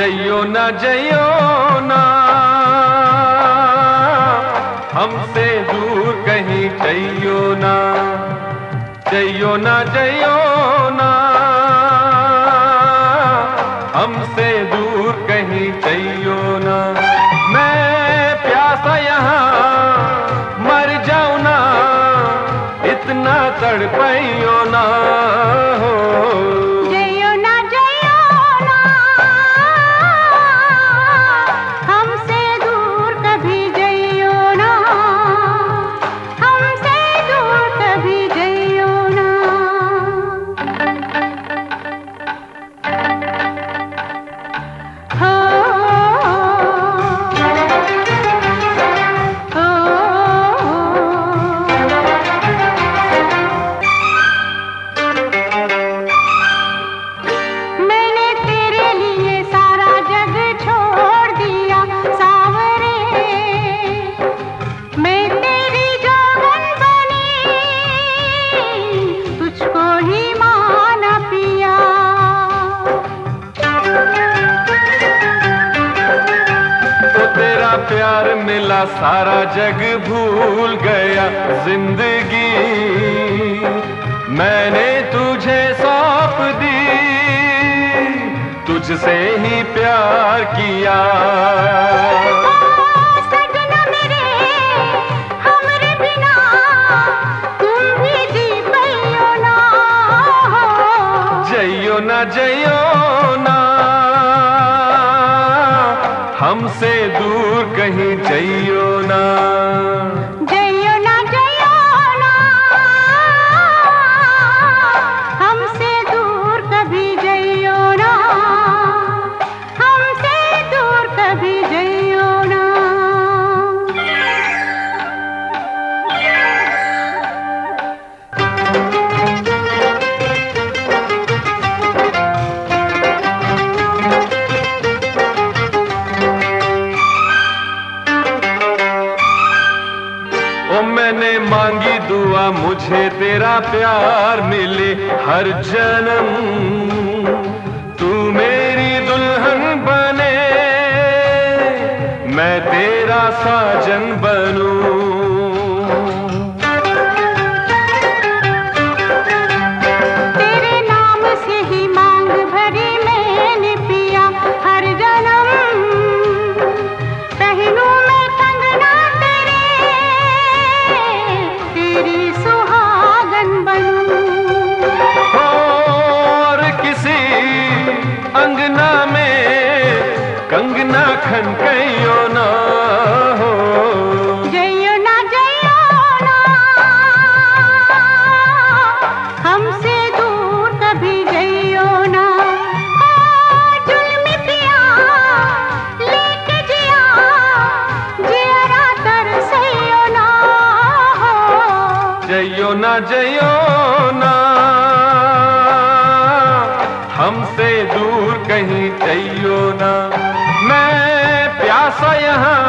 जइयो ना जइयो ना। हमसे दूर कहीं जइयो ना। जइयो ना जइयो ना। हमसे दूर कहीं जइयो ना। मैं प्यासा यहाँ, मर जाऊँ ना। इतना तड़पाइयो मिला सारा जग भूल गया ज़िंदगी। मैंने तुझे सौंप दी तुझसे ही प्यार किया। सजना मेरे हमरे बिना तुम भी जी पैयो ना। जइयो ना जइयो। हमसे दूर कहीं जइयो ना। मैंने मांगी दुआ, मुझे तेरा प्यार मिले। हर जन्म तू मेरी दुल्हन बने। मैं तेरा साजन बनूं। ना जयो ना। हमसे दूर कहीं जइयो ना। मैं प्यासा यहाँ